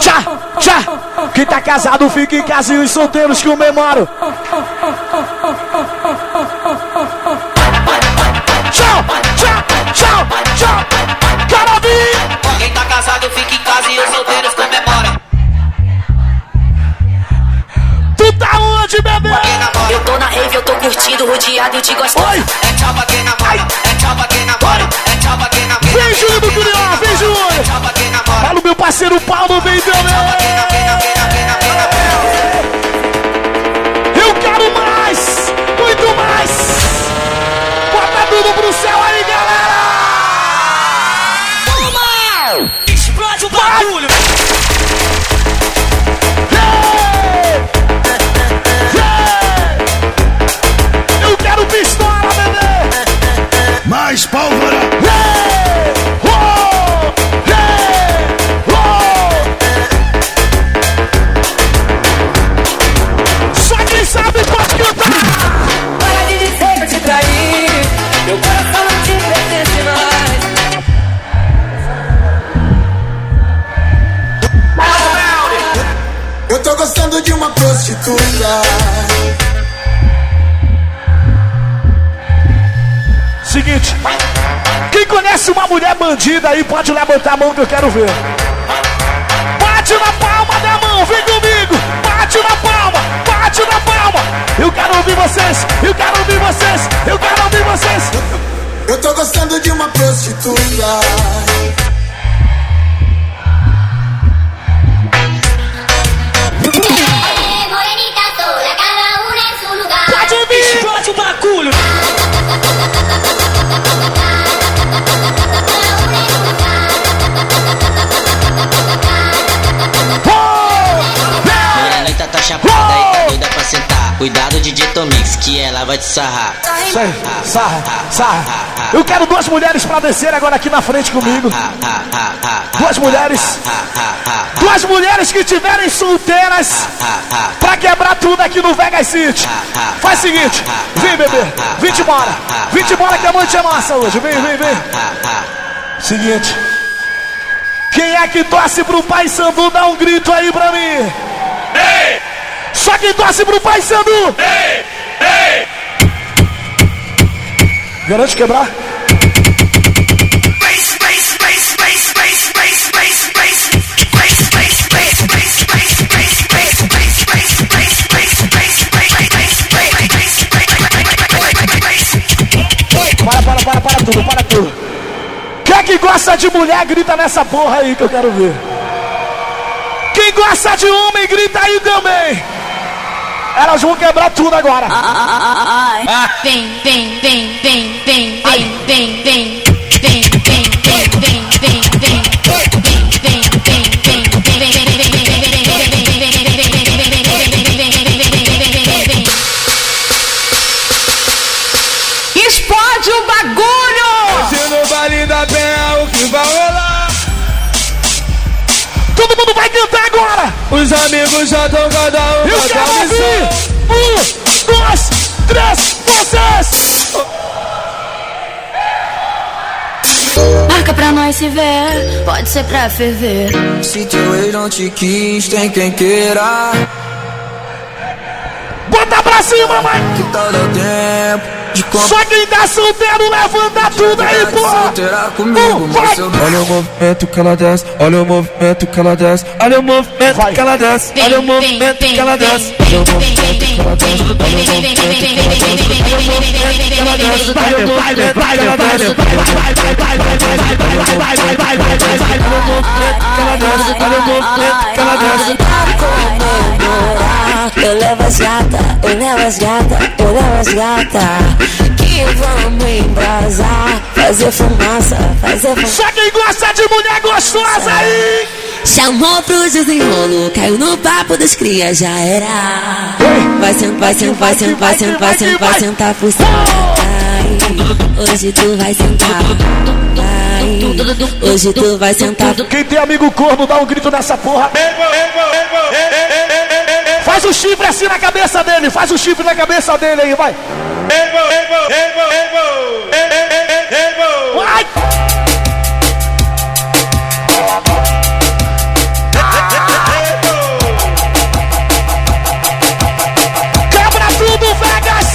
tchá, tchá. Quem tá casado fica em casa e os solteiros comemoram. Tchau, tchau, tchau, tchau. Quero Quem tá casado fica em casa e os solteiros comemoram. Tu tá onde, bebê? Eu tô na rave, eu tô curtindo, rodeado de gostosa. Oi. É tchau pra quem namora, é tchau pra quem parceiro Paulo, vem bandida aí pode levantar a mão que eu quero ver. Bate na palma da mão, vem comigo. Bate na palma, bate na palma. Eu quero ouvir vocês, eu quero ouvir vocês, eu quero ouvir vocês. Eu tô gostando de uma prostituta. Vai te sarrar. Aí, sarra, sarra. Eu quero duas mulheres pra descer agora aqui na frente comigo. Duas mulheres. Duas mulheres que tiverem solteiras pra quebrar tudo aqui no Vegas City. Faz o seguinte, vem bebê, vem te embora. Vem te embora que a noite é nossa hoje. Vem, vem, vem. Seguinte. Quem é que torce pro Pai Sandu? Dá um grito aí pra mim. Só quem torce pro Pai Sandu. Garante quebrar? Para, para, para, para tudo, para tudo. Quem é que gosta de mulher, grita nessa porra aí que eu quero ver. Quem gosta de homem, grita aí também. Elas vão quebrar tudo agora. Vem, vem, vem, vem, vem, vem, vem, vem, vem, vem, vem, amigos já estão cada um Eu missão. Um, dois, três, vocês. Marca pra nós se ver, pode ser pra ferver. Se teu ex não te quis, tem quem queira. Bota pra cima, mãe. Que tal dar tempo de Só quem tá solteiro levanta tudo aí, solteira comigo, Um, vai. Olha o movimento que ela desce, olha o movimento que ela desce, olha o movimento Vai. que ela desce, olha o movimento que ela desce. Olha o movimento que ela desce, olha o movimento que ela desce, olha o movimento que ela desce, olha o movimento que ela desce, olha o movimento que ela desce, Eu levo as gata, eu levo as gata, eu levo as gata. Que vamos embrasar, fazer fumaça, fazer fumaça. Só quem gosta de mulher gostosa aí. Chamou pro desenrolo, caiu no papo das crias, já era. Vai sentar, vai sentar, vai sentar, vai sentar, vai sentar, vai sentar por cima. hoje tu vai sentar. Vai, hoje tu vai sentar. Quem tem amigo corno, dá um grito nessa porra. Faz o chifre assim na cabeça dele, faz o chifre na cabeça dele aí, vai. Vai! Quebra tudo, Vegas!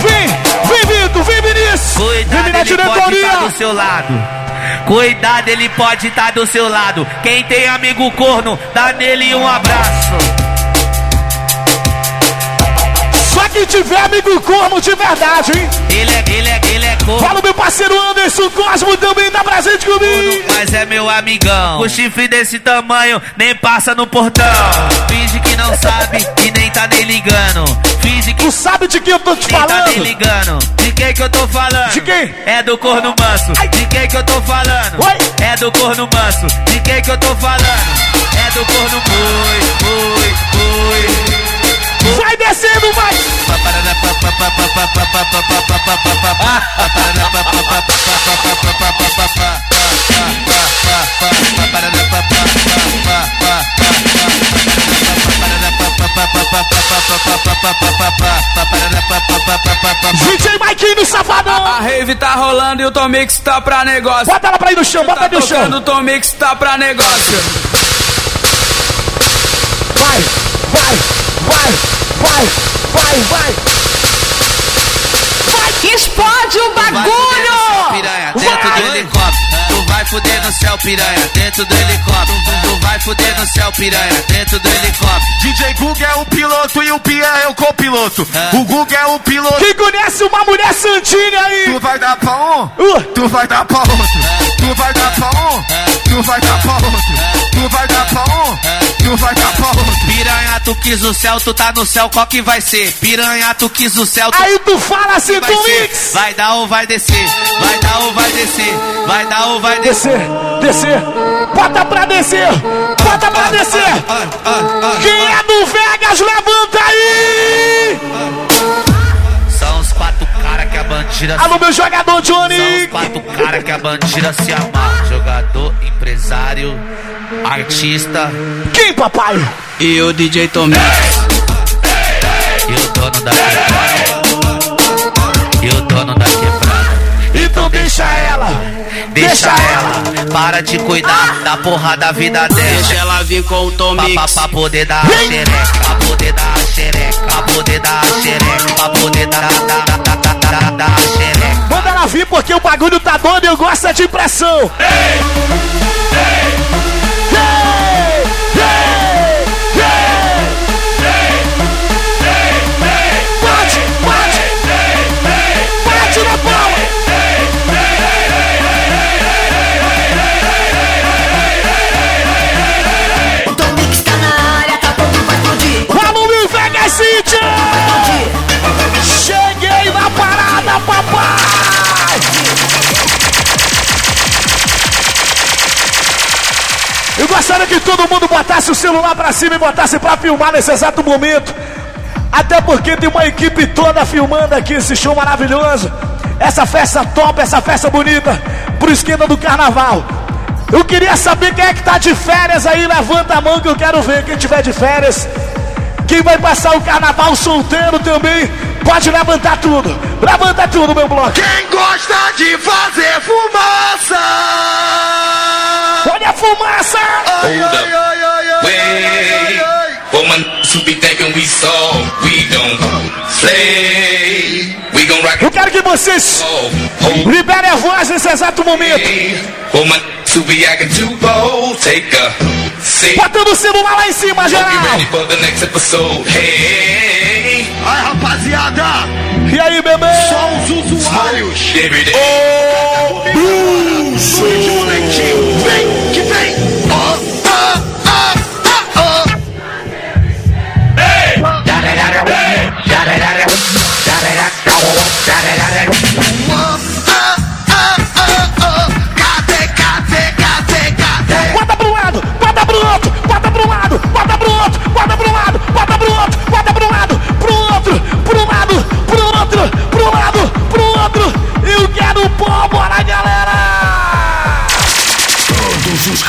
Vem, vem, Vitor, vem, Vinícius! Cuidado, vem, ele pode estar tá do seu lado. Cuidado, ele pode estar do seu lado. Quem tem amigo corno, dá nele um abraço. Quem tiver amigo corno de verdade, hein? Ele é, ele é, ele é corno. Fala meu parceiro Anderson Cosmo também tá presente comigo. Mas é meu amigão. O chifre desse tamanho nem passa no portão. Finge que não sabe e nem tá nem ligando. Finge que Tu sabe de quem eu tô te nem tá nem falando? ligando. De quem que eu tô falando? De quem? É do corno manso. De quem que eu tô falando? Oi. É do corno manso. De quem que eu tô falando? É do corno boi, boi, boi. Vai descendo, vai! DJ Maikinho Safadão! A rave tá rolando e o Tomix tá pra negócio. Bota ela pra ir no chão, bota Tá no chão! o Tomix tá pra negócio. Vai, vai, vai, vai, vai, vai! Explode o bagulho! Piranha, dentro do helicóptero. Tu vai fuder no céu, piranha, dentro do helicóptero. Tu vai fuder no céu, piranha, dentro do helicóptero. DJ Gug é o piloto e o Pia é o copiloto. É. O Gug é o piloto. Quem conhece uma mulher santinha aí? Tu vai dar pra um, Uh. tu vai dar pra outro. Tu vai dar pra um, tu vai dar pra outro. Tu vai dar pra um, tu vai dar pra outro. Piranha, tu quis o céu, tu tá no céu, qual que vai ser? Piranha, tu quis o céu, tu Aí tu fala assim, vai tu mix. Vai dar ou vai descer? Vai dar ou vai descer? Vai dar ou vai descer? Descer, descer. Bota pra descer. Bota pra descer. Quem é do Vegas, levanta aí. Bandida Alô, meu jogador São os Johnny. quatro caras que a bandida se amarra. Jogador, empresário, artista Quem, papai? E o DJ Tomix. e o dono da quebrada. E o dono da quebrada. Então deixa ela. Deixa ela, para de cuidar da porra da vida Deixa dela. ela vir com o Pra, Tomix. pra, pra poder dar a xereca, pra poder dar a xereca, pra poder dar a xereca, pra poder dar, dar, dar, dar, dar, dar, dar a xereca. Manda ela vir porque o bagulho tá doido e eu gosto de pressão. Ei, ei, ei, parada, papai! Eu gostaria que todo mundo botasse o celular pra cima e botasse pra filmar nesse exato momento. Até porque tem uma equipe toda filmando aqui esse show maravilhoso. Essa festa top, essa festa bonita pro esquema do carnaval. Eu queria saber quem é que tá de férias aí, levanta a mão que eu quero ver quem tiver de férias. Quem vai passar o carnaval solteiro também, pode levantar tudo. Levanta tudo, meu bloco. Quem gosta de fazer fumaça? Olha a fumaça! Ai, ai, ai, ai, ai, Wait, ai, ai. for my who be thinking we soft, we don't play. We gon' rock Eu quero que vocês oh, oh, liberem a voz nesse exato momento. who be acting too bold, take a seat. Botando o celular lá em cima, Hope you geral. ready for the next episode. Hey, rapaziada, E aí, bebê? só os usuários. every day.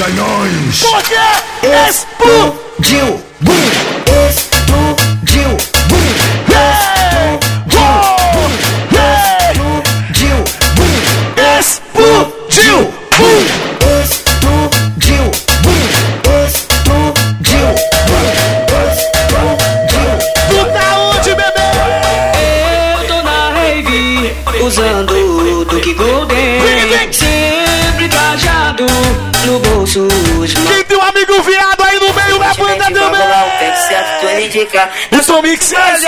Canhões. Porque explodiu!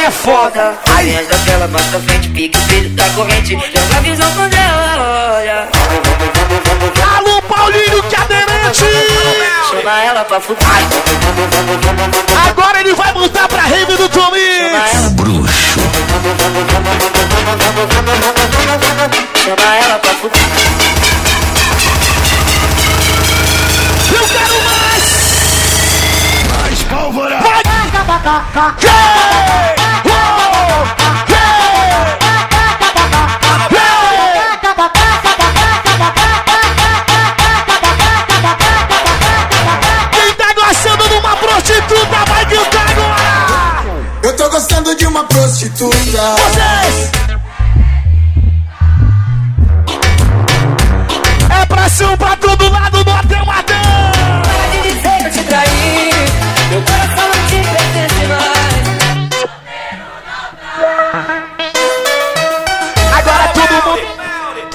É foda. Ai. As daquela mais pra frente, pique o filho da corrente. Joga a visão quando ela olha. Alô, Paulinho, que aderente! Chama ela pra fuder. Agora ele vai montar pra rave do Tom Mix. Bruxo. Chama ela pra fuder. Hey! Uou! Quem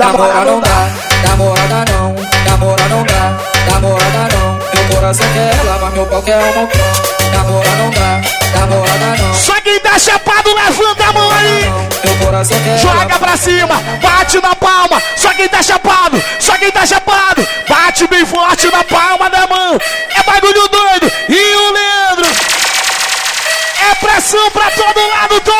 Namora não dá, namorada não, namora não dá, namorada não. Meu coração quer ela, mas meu pau quer mocão. Namora não dá, namorada não. Só quem tá chapado, levanta a mão aí! Meu coração quer Joga pra cima, bate na palma. Só quem tá chapado, só quem tá chapado. Bate bem forte na palma da mão. É bagulho doido. E o Leandro. É pressão pra todo lado, Tomix.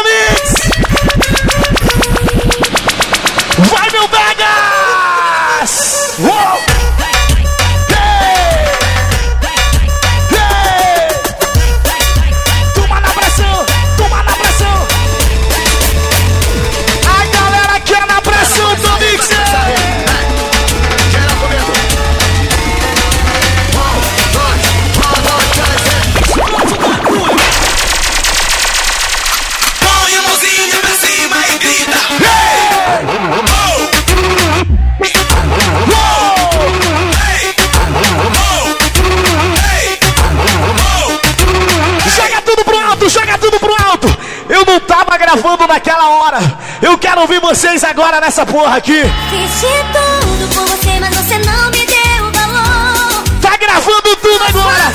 Gravando naquela hora! Eu quero ouvir vocês agora nessa porra aqui! Fiz de tudo por você, mas você não me deu valor. Tá gravando tudo agora!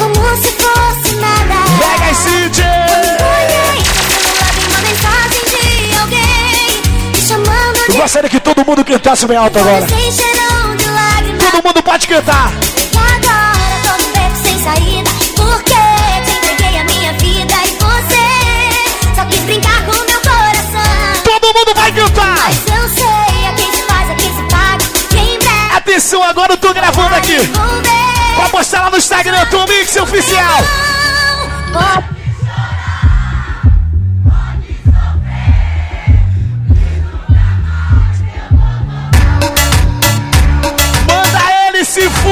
Amor, como se fosse nada. Pega City! Eu gostaria que todo mundo cantasse bem alto agora! Todo mundo pode cantar! E agora tô sem saída. Agora eu tô gravando aqui! vou postar lá no Instagram, Tom Mix Oficial! Ele, se fu!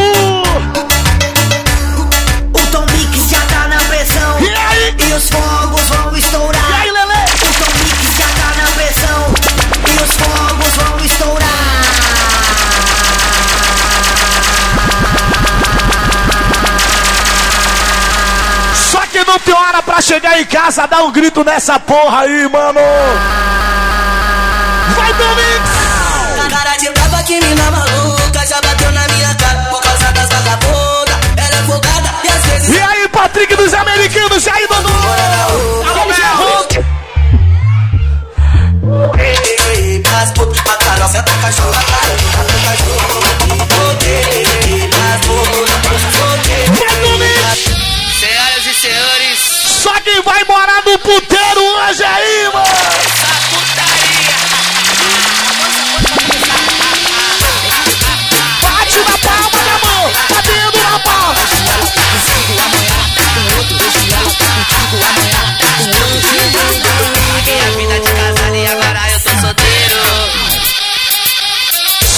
O Tom Mix já tá na pressão. E aí? E os fogos não tem hora pra chegar em casa, dar um grito nessa porra aí, mano! Vai, Tom Mix! Cara de brava que mina maluca já bateu na minha cara por causa das vagabundas. Ela é folgada e às vezes E aí, Patrick dos Americanos, e aí, Dodô? Alô, Gerro! Mas puto, a Carol senta cachorro, a Carol senta cachorro. Quem vai morar no puteiro hoje aí, mano! Bate na palma da mão, batendo na palma!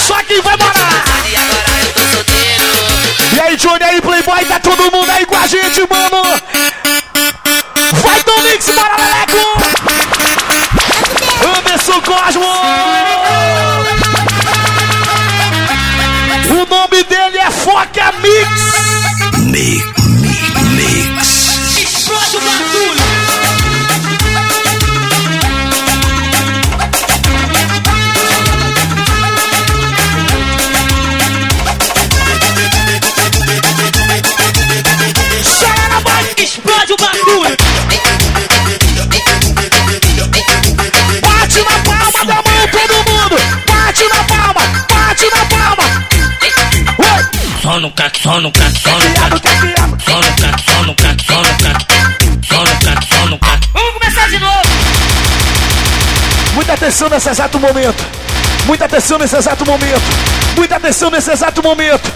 Só quem vai morar! E agora eu. E Playboy, tá todo mundo aí com a gente, mano! Bora, Leleco! Anderson Cosmo! O nome dele é Foca Mix! Mix, mix, mix. Explode o só no crack, só no crack, só no crack. Só no crack, só no crack, só no crack. Só no crack, só no crack. Vamos começar de novo. Muita atenção nesse exato momento. Muita atenção nesse exato momento. Muita atenção nesse exato momento.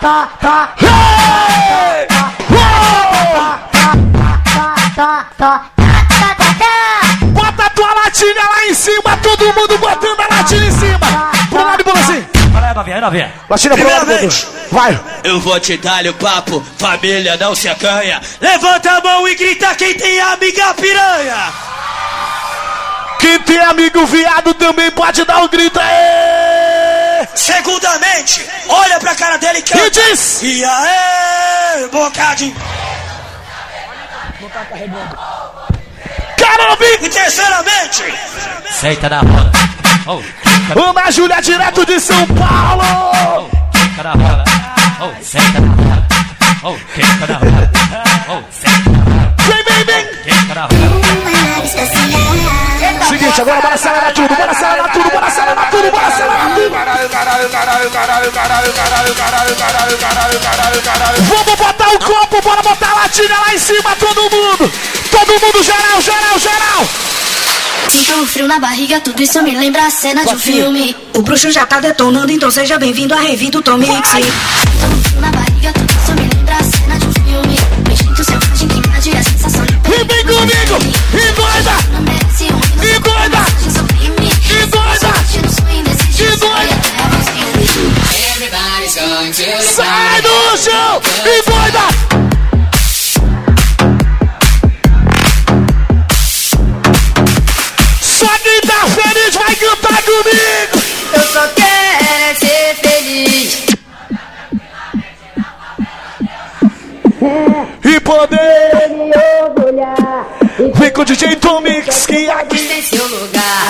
Hey! Bota a tua latinha lá em cima, todo mundo botando a latinha em cima. Pro lado e pro assim. Vai, novinha, novinha. Latinha pro lado. Vai. Eu vou te dar o papo, família não se acanha. Levanta a mão e grita quem tem amiga piranha. Quem tem amigo viado também pode dar um grito aí. Segundamente, olha pra cara dele e E canta. diz. E aê, bocadinho. Quero ouvir. E terceiramente, Senta na roda. Oh, Ana Júlia direto de São Paulo. oh, quica na roda. Oh, senta na roda. Oh, quica na roda. Oh, senta na roda. Vem, vem, vem. Seguinte, agora bora acelerar tudo, bora acelerar tudo, bora acelerar tudo, bora acelerar tudo. Vamos botar o copo, bora botar a latinha lá em cima, todo mundo. Todo mundo, geral, geral, geral. Sinto um frio na barriga, tudo isso me lembra a cena de um filme. O bruxo já tá detonando, então seja bem-vindo à revista do Tom Mix. Sinto um frio na barriga, tudo E vem comigo, e doida, e doida, e doida, e doida. Sai do chão, e doida. DJ Tom Mix que aqui Tem seu lugar.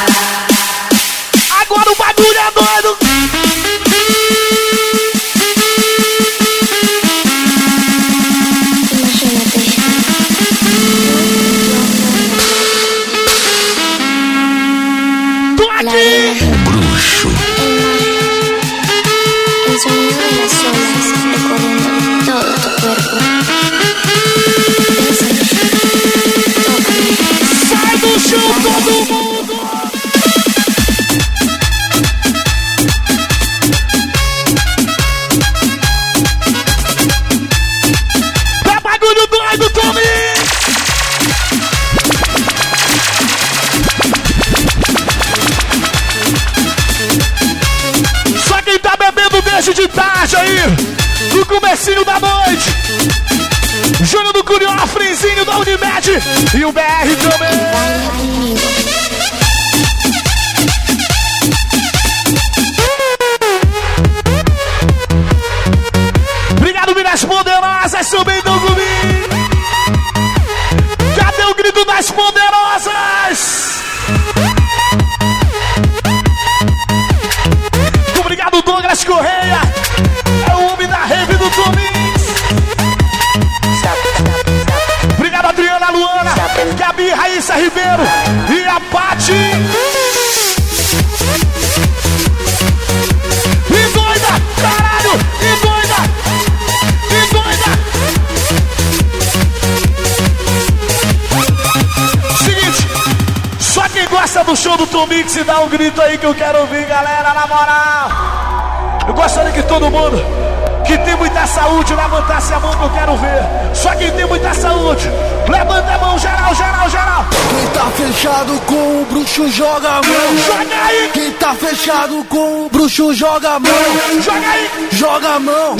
Tomix dá um grito aí que eu quero ouvir, galera, na moral. Eu gostaria que todo mundo que tem muita saúde, levantasse a mão que eu quero ver. Só quem tem muita saúde, levanta a mão, geral, geral, geral. Quem tá fechado com o bruxo joga a mão. Joga aí. Quem tá fechado com o bruxo joga a mão. Joga aí. Joga a mão.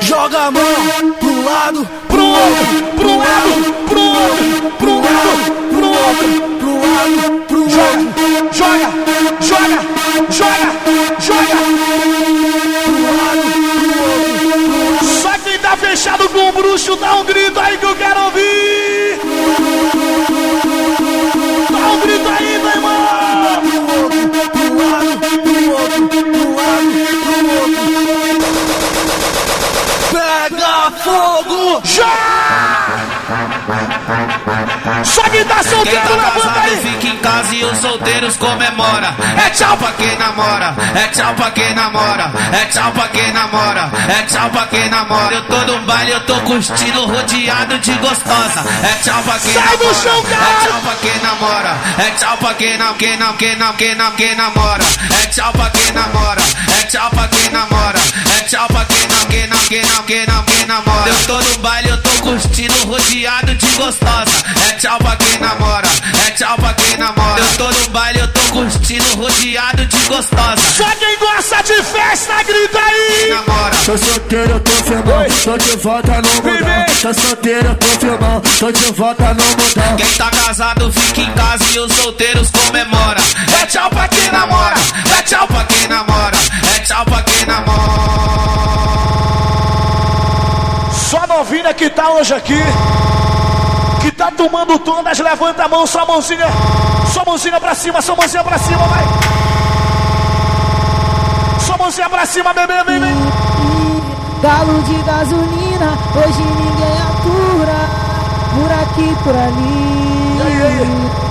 Joga a mão. Pro lado, pro outro, pro lado, pro outro, pro lado, pro outro, pro lado, pro outro. Joga, joga, joga, joga. Outro. Só quem tá fechado com o bruxo, dá um grito aí que eu quero ouvir. Dá um grito aí, meu irmão. Pega fogo! Só quem tá Quem solteiro, tá levanta casado aí. fica em casa e os solteiros comemora. É tchau pra quem namora, é tchau pra quem namora, é tchau pra quem namora, é tchau pra quem namora. Eu tô no baile, eu tô curtindo rodeado de gostosa. É tchau pra quem Sai namora, chão, é tchau pra quem namora, é tchau pra quem não, quem não, quem não, quem não, quem namora. É tchau pra quem namora, é tchau pra quem namora, é tchau pra quem não, quem não, quem não, quem não, quem namora. Eu tô no baile, eu tô curtindo rodeado de gostosa. É tchau pra quem namora, é tchau pra quem namora. Eu tô no baile, eu tô curtindo rodeado de gostosa. Só quem gosta de festa, grita aí. Namora. Tô solteiro, eu tô firmão, tô de volta no mundão. Tô solteiro, eu tô firmão, tô de volta no mundão. Quem tá casado fica em casa e os solteiros comemora. É tchau pra quem namora, é tchau pra quem namora, é tchau pra quem namora. Só novinha que tá hoje aqui. Que tá tomando todas, levanta a mão, sua mãozinha. Sua mãozinha pra cima, sua mãozinha pra cima, vai. Sua mãozinha pra cima, bebê, bebê. Galo de gasolina, hoje ninguém atura. Por aqui, por ali.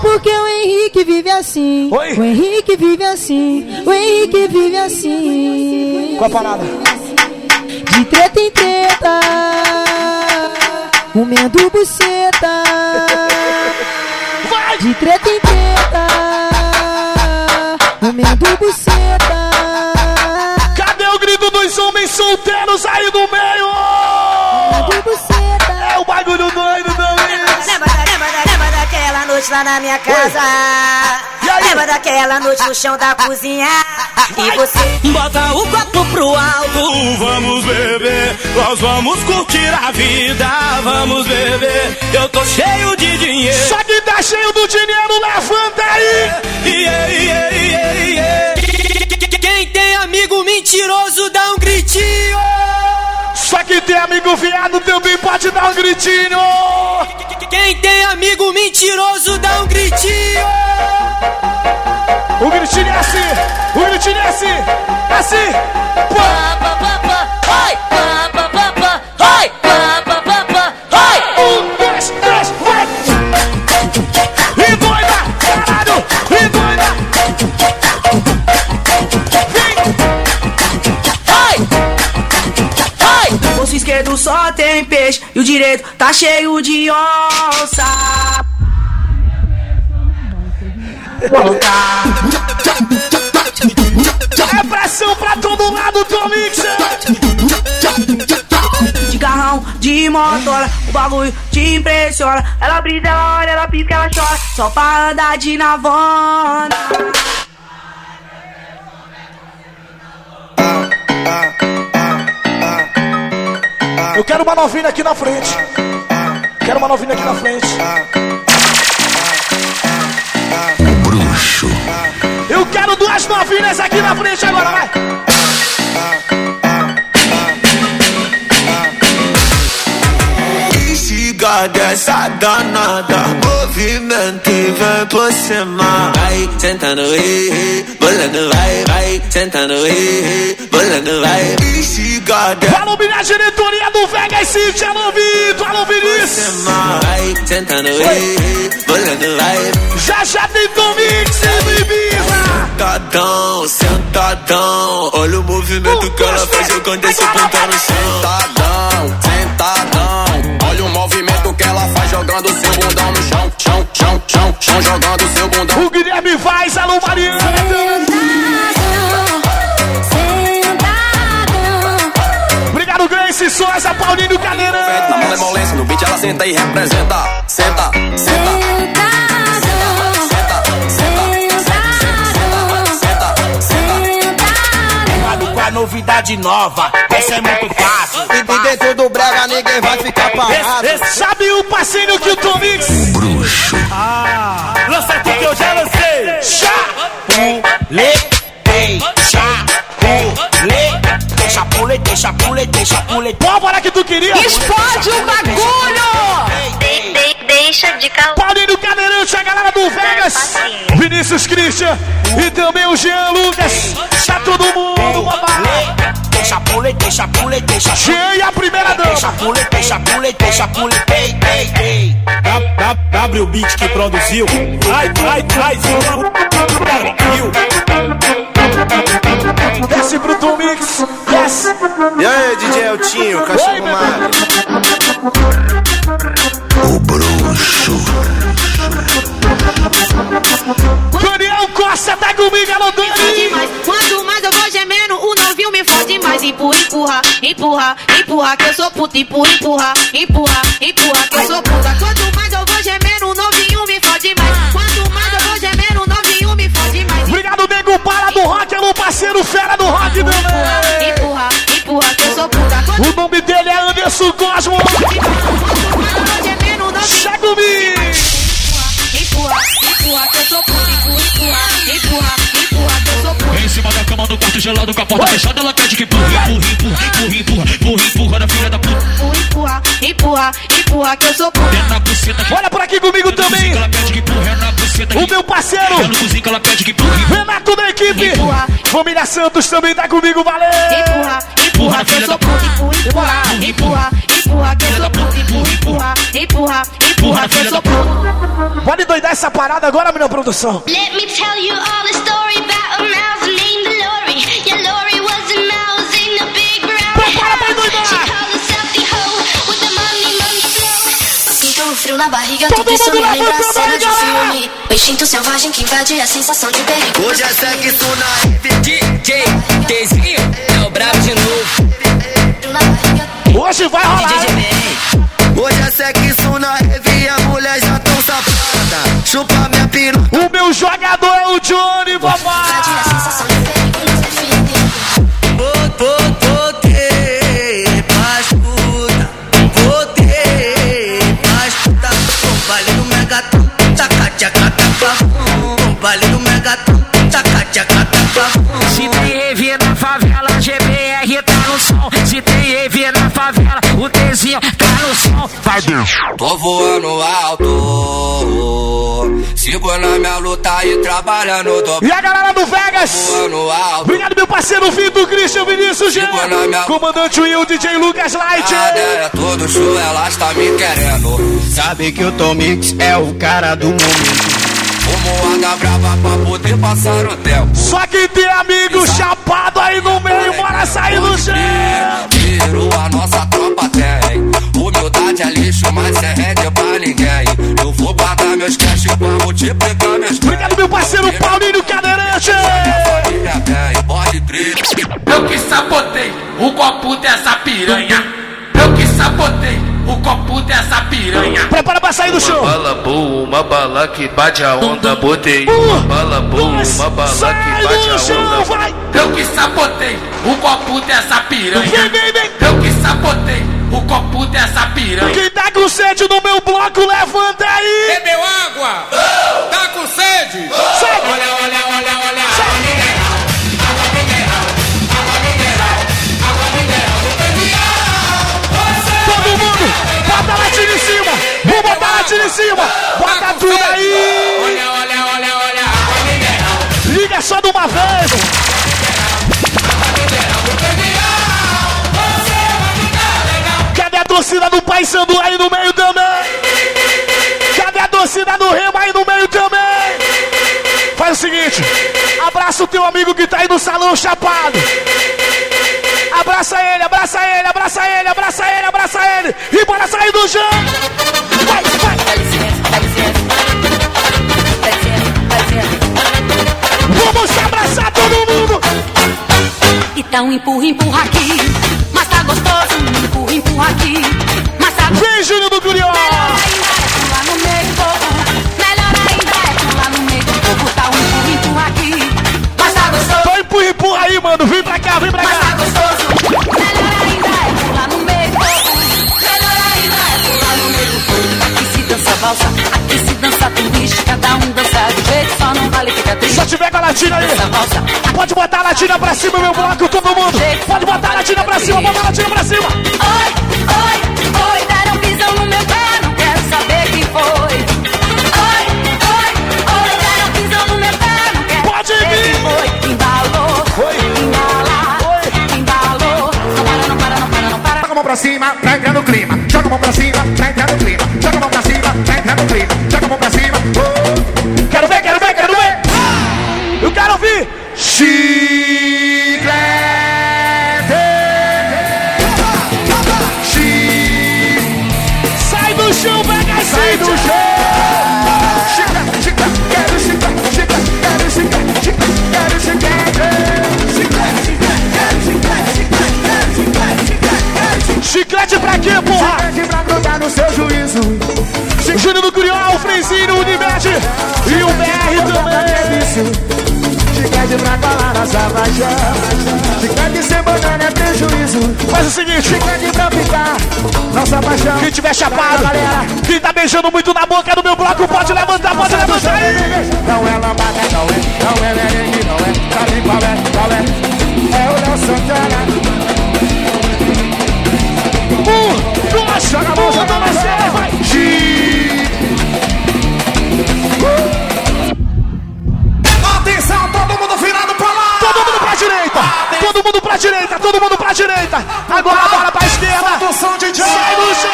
Porque o Henrique vive assim. Oi. O Henrique vive assim. O Henrique vive assim. Qual a parada? De treta em treta. Comendo buceta. Vai! De treta em treta. Comendo buceta. Cadê o grito dos homens solteiros aí do meio? Comendo buceta. É o bagulho doido noite lá na minha casa? Lembra daquela noite no chão da cozinha? E você Bota o copo pro alto, vamos beber. Nós vamos curtir a vida, vamos beber. Eu tô cheio de dinheiro. Só quem tá cheio do dinheiro, levanta aí. Yeah, yeah, yeah, yeah. Quem tem amigo mentiroso, dá um. Só quem tem amigo viado também pode dar um gritinho. Quem tem amigo mentiroso, dá um gritinho. O gritinho é assim, o gritinho é assim, assim. Pô. Um, só tem peixe e o direito tá cheio de onça. É pressão pra todo lado, Tom Mixer! De carrão, de motora, o bagulho te impressiona. Ela brisa, ela olha, ela pisca, ela chora. Só pra andar de navona. Eu quero uma novinha aqui na frente. Quero uma novinha aqui na frente. Bruxo. Eu quero duas novinhas aqui na frente agora, vai! Instiga dessa danada Movimento e vem por cima Vai sentando, ei, bolando, vai, vai Sentando, ei, bolando, vai Instiga dessa Alô, minha diretoria do Vegas City, alô, Vitor, alô, Vinícius! Vai sentando, ei, bolando, vai Já já tem Tom Mixer do Ibiza! Sentadão, sentadão Olha o movimento que ela faz jogando esse pontão no chão Sentadão, sentadão. Olha o movimento que ela faz jogando seu bundão no chão, chão, chão, chão, chão, jogando seu bundão. O Guilherme Vaz, alô, Mariana! Viçosa, Paulinho Na Cadeirante. malemolência, no beat ela senta e representa. Senta, senta. Com a novidade nova, essa é muito fácil. E dentro do brega ninguém vai ficar parado. Sabe o passinho que o Tomix? Bruxo. Ah, lança aqui que eu já lancei. Chapulete, chapulete, chapulete, chapulete, chapulete. Pólvora que tu queria? Explode o bagulho! De- de- deixa de calor. Paulinho Cadeirante, a galera do Vegas. Vinícius Christian e também o Jean Lucas. Tá todo mundo, papai. Chapulete, chapulete, chapulete. Jean e a primeira dama. Chapulete, chapulete, chapulete, ei, ei, ei. W Beat que produziu. Vai, vai, vai, Desce pro Tomix. Desce. E aí, DJ Eltinho, cachorro magro? Daniel Costa tá comigo, alô Dani. Quanto mais eu vou gemendo, o novinho me fode mais. Empurra, empurra, empurra, empurra, que eu sou puta. Empurra, empurra, empurra, empurra, que eu sou puta. Quanto mais eu vou gemendo, o novinho me fode mais Para do Rock, alô parceiro fera do Rock também. Empurra, empurra, que eu sou. Quanto O nome dele é Anderson Cosmo. Chega comigo. empurra, empurra, que eu sou puta. Empurra, empurra, empurra, que eu sou puta. Em cima da cama no quarto gelado com a porta fechada, ela pede que empurra, empurra, empurra, empurra, empurra, empurra na filha da puta. Empurra, empurra, empurra, que eu sou. É que Olha por aqui comigo também. é O meu parceiro, é. Renato da equipe. Empurra. Família Santos também tá comigo, valeu. Empurra, empurra, que eu sou. Empurra, empurra, empurra, que eu sou. Empurra, empurra, empurra, que eu sou. Pode doidar essa parada agora, minha produção. Let me tell you all the story na barriga, tudo isso me lembra cena de um filme. O instinto selvagem que invade a sensação de perigo. Hoje é sexo na DJ Tzinho é o brabo de novo. Frio na barriga, Hoje vai rolar. Hoje é sexo na rave e a mulher já tão safada. Chupa minha piroca. O meu jogador é o Johnny, papai. Tô voando alto. Sigo na minha luta e trabalhando. Tô E a galera do Vegas. voando alto. Obrigado, meu parceiro Vitor Christian Vinícius. Segura minha- Comandante Will, DJ Lucas Light. A é todo show, elas tá me querendo. Sabe que o Tomix é o cara do momento. Fumo anda brava pra poder passar o tempo. Só que tem amigo chapado aí no meio, bora sair do chão. Tiro a nossa tropa tem. Humildade é lixo, mas é rende pra ninguém. Eu vou guardar meus cash pra multiplicar meus bens. Obrigado, meu parceiro Paulinho Cadeirante. Eu que sabotei o copo dessa piranha. Eu que sabotei o copo dessa piranha. Prepara pra sair do chão. Bala boa, uma bala que bate a onda, botei. Uma bala boa, uma bala que bate a onda. vai. Eu que sabotei o copo dessa piranha. Vem, vem, vem. Eu que sabotei o copo dessa piranha. Quem tá com sede no meu bloco, levanta aí. Bebeu água? Tá com sede? Sai. Olha, olha, olha, olha. Todo mundo, bota a latinha em cima. Vou botar a latinha em cima. Bota tudo aí. Olha, olha, olha, olha. Água mineral. Liga só de uma vez. Torcida do Pai Sandu aí no meio também? Cadê a torcida do Remo aí no meio também? Faz o seguinte, abraça o teu amigo que tá aí no salão chapado. Abraça ele, abraça ele, abraça ele, abraça ele, abraça ele. E bora sair do chão. Vai, vai. Vamos abraçar todo mundo. Então empurra, empurra aqui. Mas tá gostoso, empurra, aqui. Mas sabe Vem, Júnior do Curió! lá no meio do povo. Melhor ainda é lá no meio do povo tá um empurra aqui. Mas tá gostoso. Então empurra, empurra aí, mano. Vem pra cá, vem pra Mas tá cá. gostoso. Tiver com a latina aí. Pode botar a latina pra cima, meu bloco, todo mundo. Pode botar a latina pra cima, bota a latina pra cima. Oi, oi, oi, deram pisão no meu pé, não quero saber quem foi. Oi, oi, oi, deram pisão no meu pé, não quero Pode saber vir. quem foi. Embalou, embala, embalou. Não para, não para, não para, não para. Joga a mão pra cima, pra entrar no clima. Joga a mão pra cima, pra entrar no clima. Chão, pega. Sai do chão. Chiclete, chiclete, quero chiclete, chiclete, quero chiclete, chiclete, quero chiclete. Chiclete, chiclete, quero chiclete, chiclete, quero chiclete, chiclete, quero chiclete. Chiclete pra quê, porra? Chiclete pra grudar no seu juízo. Júnior do Curió, o Frenzinho, o e o BR também. Chiclete pra colar nossa paixão. Chiclete sem banana é prejuízo. Faz o seguinte, Chiclete pra ficar nossa paixão. quem tiver chapado, quem tá beijando muito na boca do meu bloco, pode levantar, pode levantar aí. Não é lambada, não é, não é merengue, não é. Sabe qual é, qual é? É o Léo Santana. Um, dois, Joga a mão, joga a mão, vai. Todo mundo pra direita, todo mundo pra direita. Agora a bola pra esquerda. Sai do chão.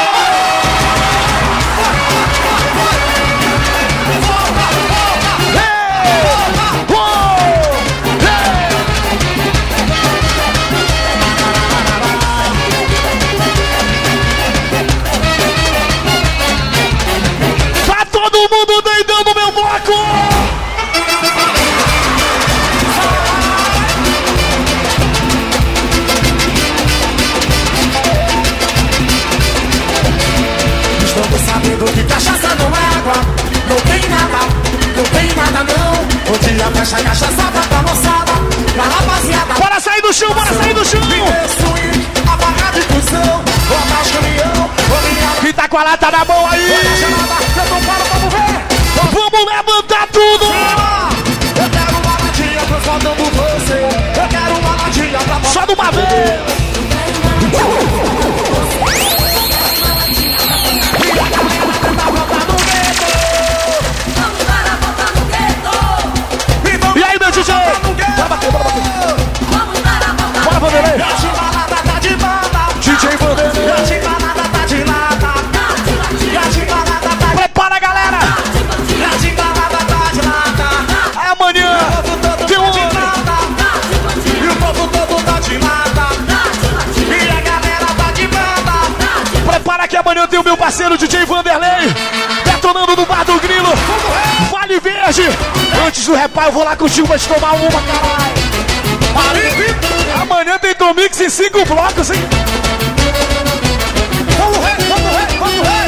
Hey! Uou! Hey! Tá todo mundo doidando meu bloco! Fecha a cachaça pra moçada. Pra rapaziada. Bora sair do chão, bora sair do chão! Quem tá com a lata na mão aí? Tô vamos levantar tudo! Eu quero uma latinha pro faltando você. Eu quero uma latinha pra Só de uma vez! Parceiro DJ Vanderlei detonando no bar do Grilo. Vale Verde! Antes do reparo, eu vou lá contigo pra te tomar uma, caralho! Amanhã tem Tomix em cinco blocos, hein? Vamos ver, vamos ver, vamos ver.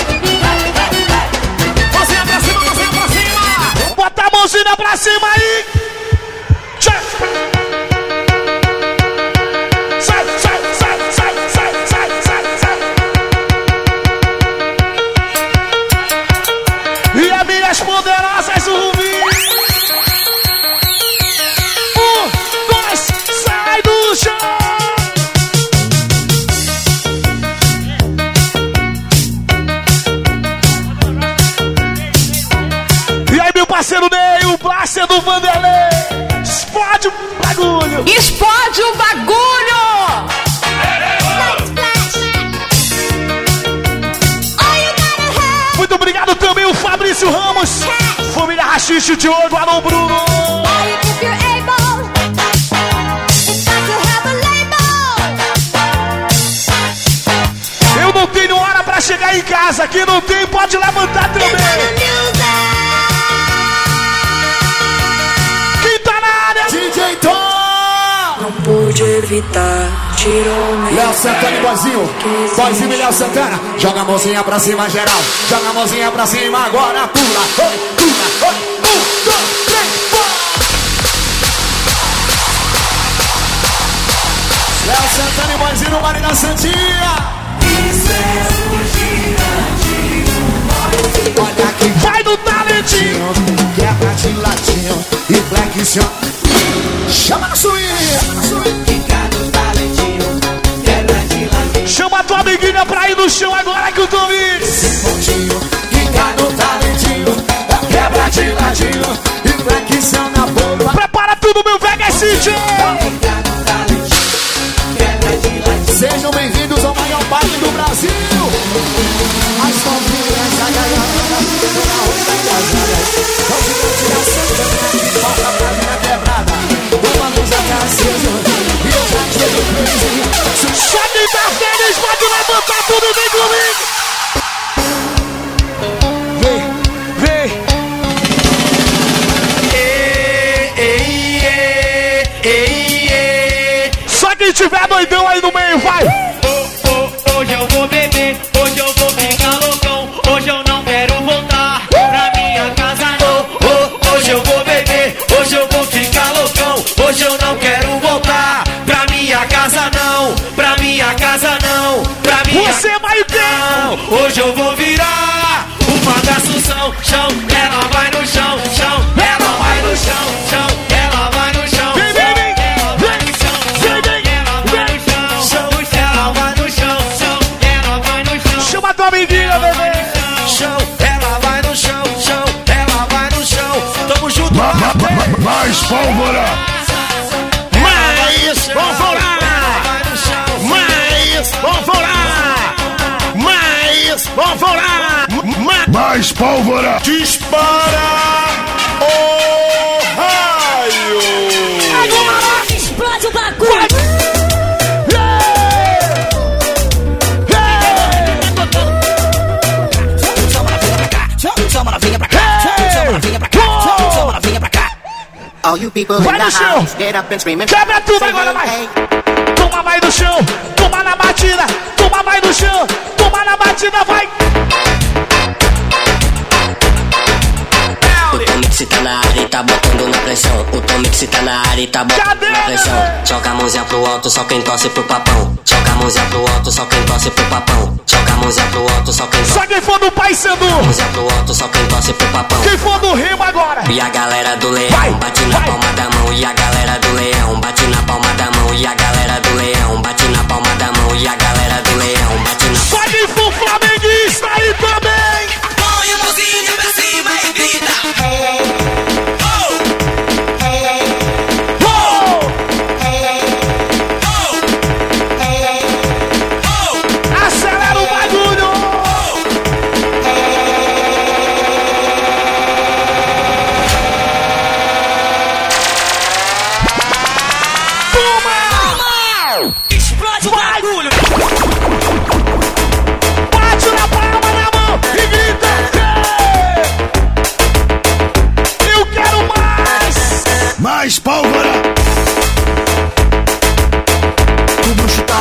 Mãozinha pra cima, mãozinha pra cima. Bota a mãozinha pra cima aí! Parceiro Ney, o do Vanderlei! Explode o bagulho! Explode o bagulho! Muito obrigado também o Fabrício Ramos, família Rachixe, Diogo, Alô Bruno. Eu não tenho hora pra chegar em casa, quem não tem pode levantar também. DJ Tom. pude evitar. Tirou meu Léo Santana e Boizinho. Boizinho e Léo Santana. Joga a mãozinha pra cima, geral. Joga a mãozinha pra cima, agora pula. Oi, pula, oi. Um, dois, três, quatro. Léo Santana e Boizinho no Marina Santinha. Isso é Olha quem vai no talentinho Quebra de latinho e black shot Chama na swing Chama tua amiguinha pra ir no chão agora que o Tom Mix Fica no talentinho Quebra de ladinho e shot na boca Prepara tudo meu Vegas City doidão aí no meio, vai! Hoje eu vou beber, hoje eu vou ficar loucão. Hoje eu não quero voltar pra minha casa, não. Oh, hoje eu vou beber, hoje eu vou ficar loucão. Hoje eu não quero voltar pra minha casa, não. Pra minha casa, não. Pra minha Você vai não. Hoje eu vou virar o bagaço chão, chão. Mais pólvora! Mais pólvora! Mais pólvora! Mais pólvora! Mais pólvora! Dispara! All you people Vai no chão. Quebra tudo agora, vai! Toma mais no chão! Toma na batida! Toma mais no chão! Tá botando na pressão. O Tom Mix tá na área e tá botando na pressão. Joga a mãozinha pro alto, só quem torce pro papão. Joga a mãozinha pro alto, só quem torce pro papão. Joga a mãozinha pro alto, só quem Só quem for do Pai Sandu! Mãozinha pro alto, só quem torce pro papão. Quem for do Rimo agora! E a galera do leão bate na palma da mão. E a galera do leão bate na palma da mão. E a galera do leão bate na palma da mão. E a galera do leão bate na Só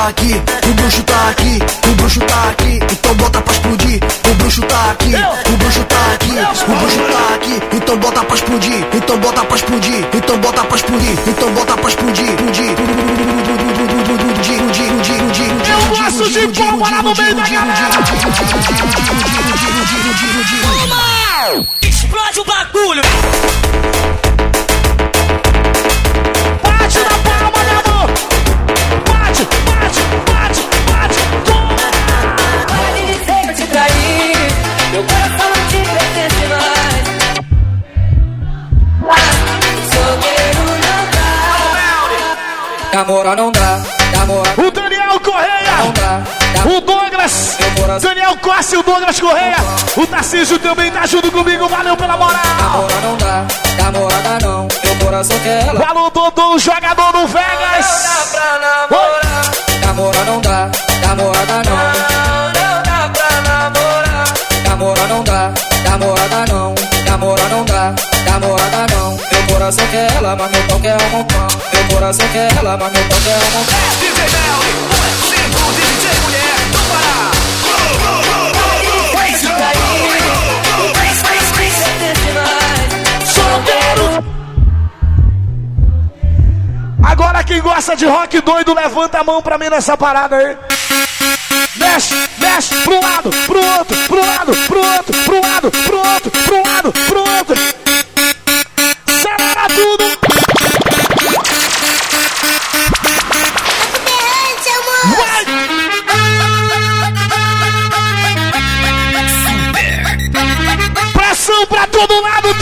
tá aqui, o bruxo tá aqui, o bruxo tá aqui, então bota pra explodir. O bruxo tá aqui, o bruxo tá aqui, o bruxo tá aqui, então bota pra explodir, então bota pra explodir, então bota pra explodir, então bota pra explodir, explodir. Eu gosto de pólvora no meio da galera! Explode o bagulho. Não dá, namorar O Daniel Correia! não dá. O Douglas! Daniel Costa e o Douglas Correia! O Tarcísio também tá junto comigo, valeu pela moral! Não dá, namorada não. Meu coração quer ela. Valeu, Dodô, jogador do Vegas! Namorar não dá, namorada não. Não dá pra namorar. Namorar não dá, namorada não. Namorar não dá, namorada não. Meu coração quer ela, mas meu pau quer um montão. Meu coração quer ela, mas meu pau quer um montão. DJ Mel, de DJ mulher faz. Solteiro. Agora quem gosta de rock doido, levanta a mão pra mim nessa parada aí. Mexe, mexe, pro lado, pro outro, pro lado, pro outro, pro lado, pro outro, pro lado, pro outro. Acelera Abu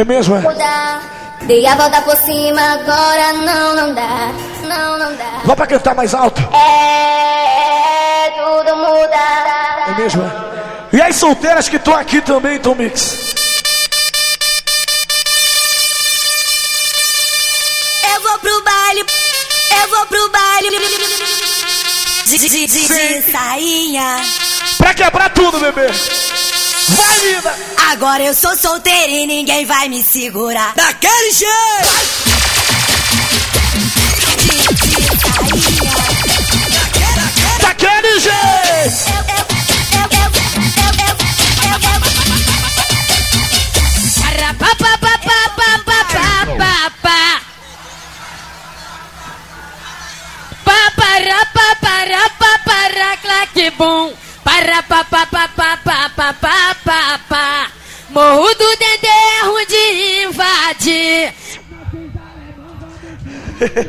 É mesmo, é? Mudar. Dei a volta por cima, agora não, não dá. Não, não dá. Vá pra cantar mais alto! É. Tudo muda. É mesmo, é? E as solteiras que estão aqui também, Tomix? Eu vou pro baile, eu vou pro baile. De, de, de, de sainha. Pra quebrar tudo, bebê! Vai, linda! Agora eu sou solteira e ninguém vai me segurar. Daquele jeito! Morro do Dendê é ruim de invadir.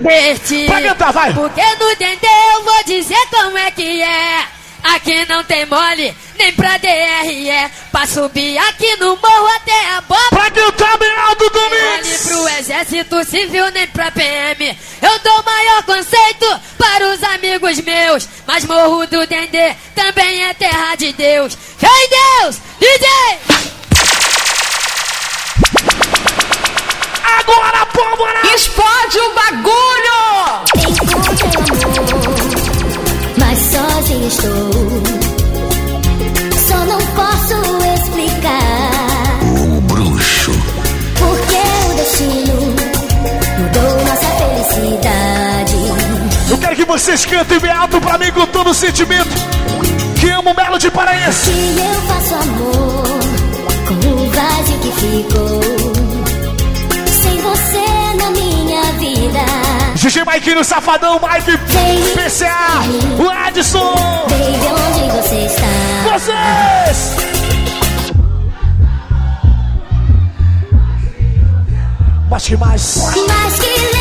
Deste. Pra cantar, vai. Porque no Dendê eu vou dizer como é que é. Aqui não tem mole, nem pra DRE. Pra subir aqui no morro até a boca. Pra cantar alto, Olhe Tomix! pro exército civil nem pra PM. Eu dou maior conceito para os amigos meus. Mas Morro do Dendê também é terra de Deus. Fé em Deus, DJ! Agora, pólvora! Explode o bagulho! Amor, mas sozinho estou. Só não posso explicar O bruxo. porque o destino mudou nossa felicidade. Eu quero que vocês cantem bem alto pra mim com todo o sentimento. Que amo o Melody Paraense. Que eu faço amor com o vazio que ficou. DJ Maiquinho Safadão, Mike PCA, o Edson. Baby, onde você está? Vocês! Mas que mais? Mais que lembranças,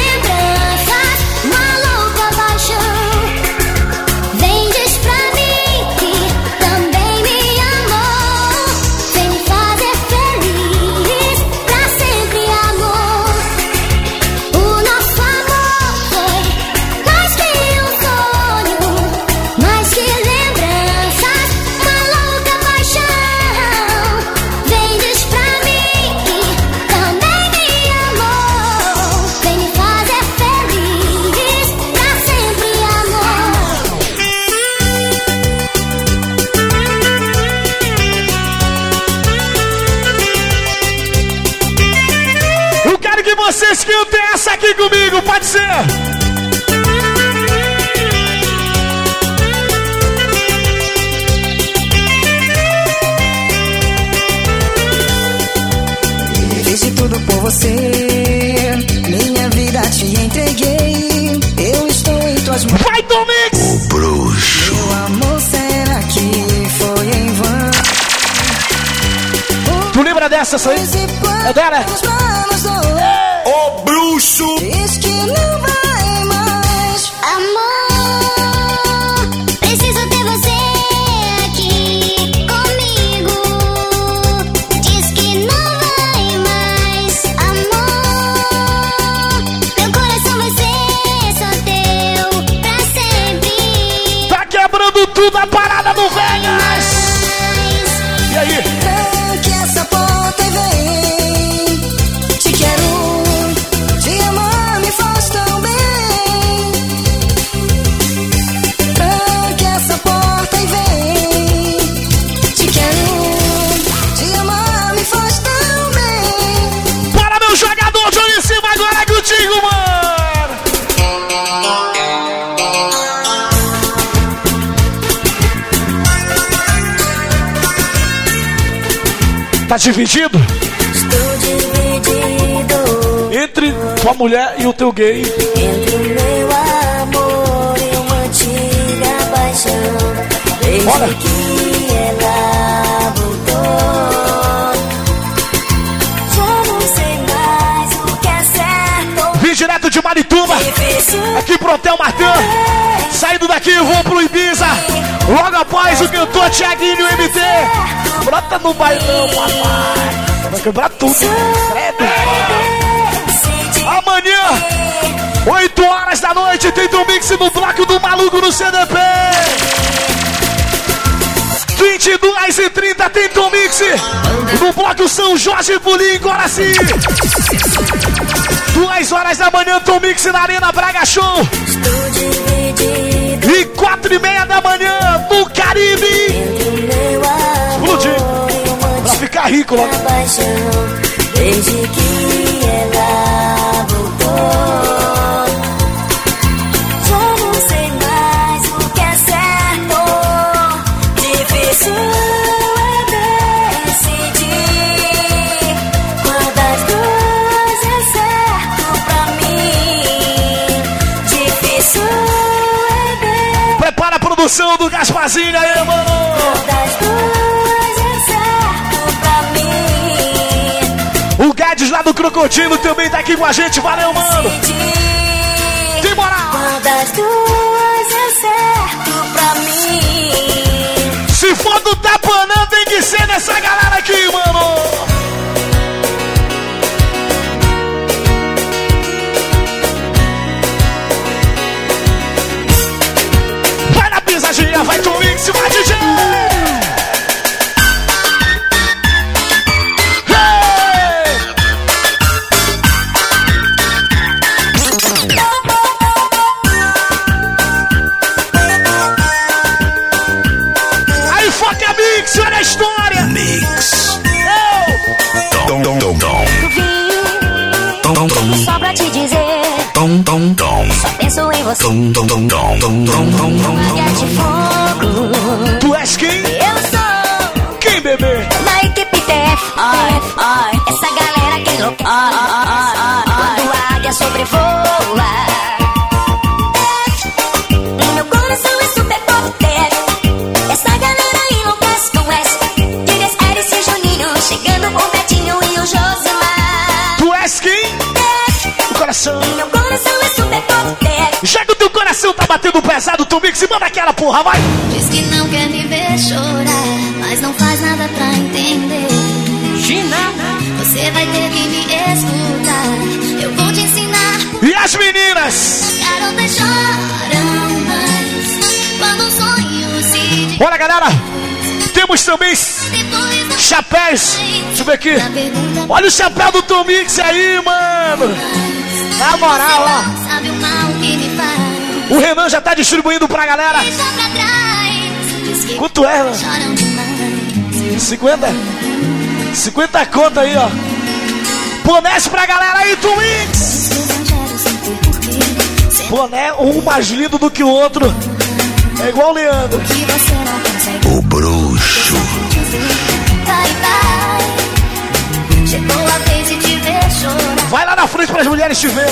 dividido? Estou dividido Entre tua mulher e o teu gay. entre meu amor e uma antiga paixão. Desde Bora. que ela voltou, já não sei mais o que é certo. Vim direto de Marituba, aqui pro Hotel Martã. Saindo daqui, eu vou pro Ibiza. Logo após o cantor Thiaguinho MT. Brota no bailão, papai. Vai quebrar tudo. Credo. Amanhã, 8 horas da noite, tem do mix no bloco do maluco no CDP. 22 e 30 tem Tom Mix no bloco São Jorge Pulim, sim. Duas horas da manhã, Tom Mix na Arena Braga Show. E quatro e meia da manhã, Caribe. Explodir. Pra ficar rico logo. Desde que Gasparzinho aí, mano. é pra mim. O Gades lá do Crocodilo também tá aqui com a gente. Valeu, mano. Que moral. Duas é certo pra mim? Se for do Tapanã, tem que ser dessa galera aqui, mano. Vai com mix, vai DJ. Tom, tom, tom. penso em você. Tom, tom, tom, tom, tom, tom, tom, tom. Águia de fogo. Tu és quem? Eu sou Quem, bebê? da equipe TF. Ai, ai, essa galera que louca. Ai, ai, ai, ai. Quando a águia sobrevoa. Meu coração é. Chegando com o Betinho e o Josimar. Tu és quem? O coração. Meu coração batendo pesado, tu mix e manda aquela porra, vai. Diz que não quer me ver chorar, mas não faz nada pra entender. China, Você vai ter que me escutar. Eu vou te ensinar. E as meninas? Garotas choram mais quando sonho se Bora, galera. Temos também chapéus. Deixa eu ver aqui. Olha o chapéu do Tom Mix aí, mano. Na moral, ó. sabe o mal que me faz. O Renan já tá distribuindo pra galera. Quanto é, demais. 50? 50 conto aí, ó. Bonés pra galera aí, porquê. Boné, um mais lindo do que o outro. É igual o Leandro. O bruxo. Vai lá na frente para as mulheres te ver.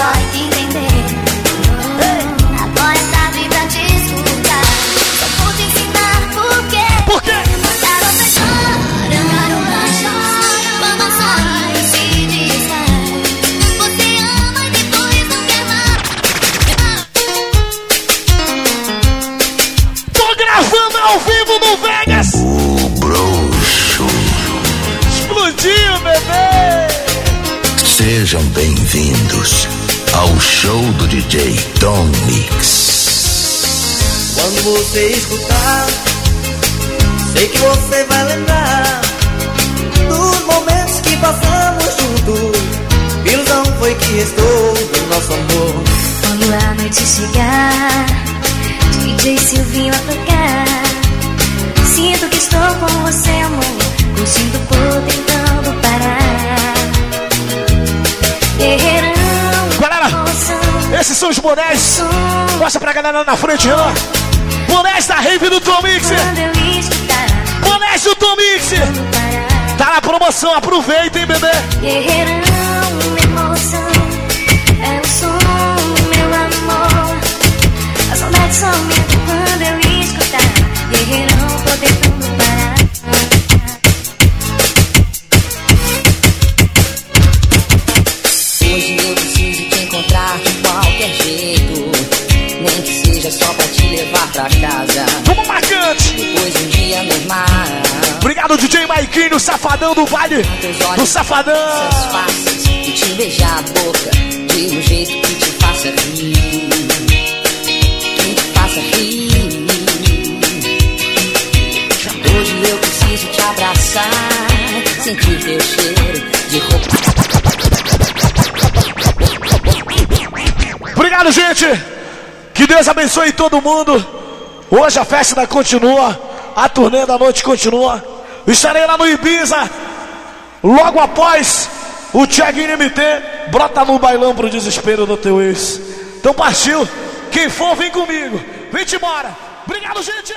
No Vegas. O bruxo. Explodiu, bebê. Sejam bem-vindos ao show do DJ Tom Mix. Quando você escutar, sei que você vai lembrar dos momentos que passamos juntos. Ilusão foi que restou do nosso amor. Quando a noite chegar, DJ Silvinho a tocar. São os bonés. Mostra pra galera na frente, ó. Bonés da Rave do Tom Mix. Bonés do Tom Mix. Tá na promoção, aproveita, hein, bebê. guerreirão, emoção. É o som, meu amor. A saudade Maiquinho, safadão do baile do Safadão. de te beijar a boca de um jeito que te faça rir. Que te faça rir. Hoje eu preciso te abraçar, sentir teu cheiro de roupa. Obrigado, gente. Que Deus abençoe todo mundo. Hoje a festa ainda continua. A turnê da noite continua. Estarei lá no Ibiza. Logo após o Thiaguinho MT. Brota no bailão pro desespero do teu ex. Então partiu. Quem for, vem comigo. Vem-te embora. Obrigado, gente.